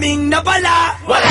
kaming napala. Wala,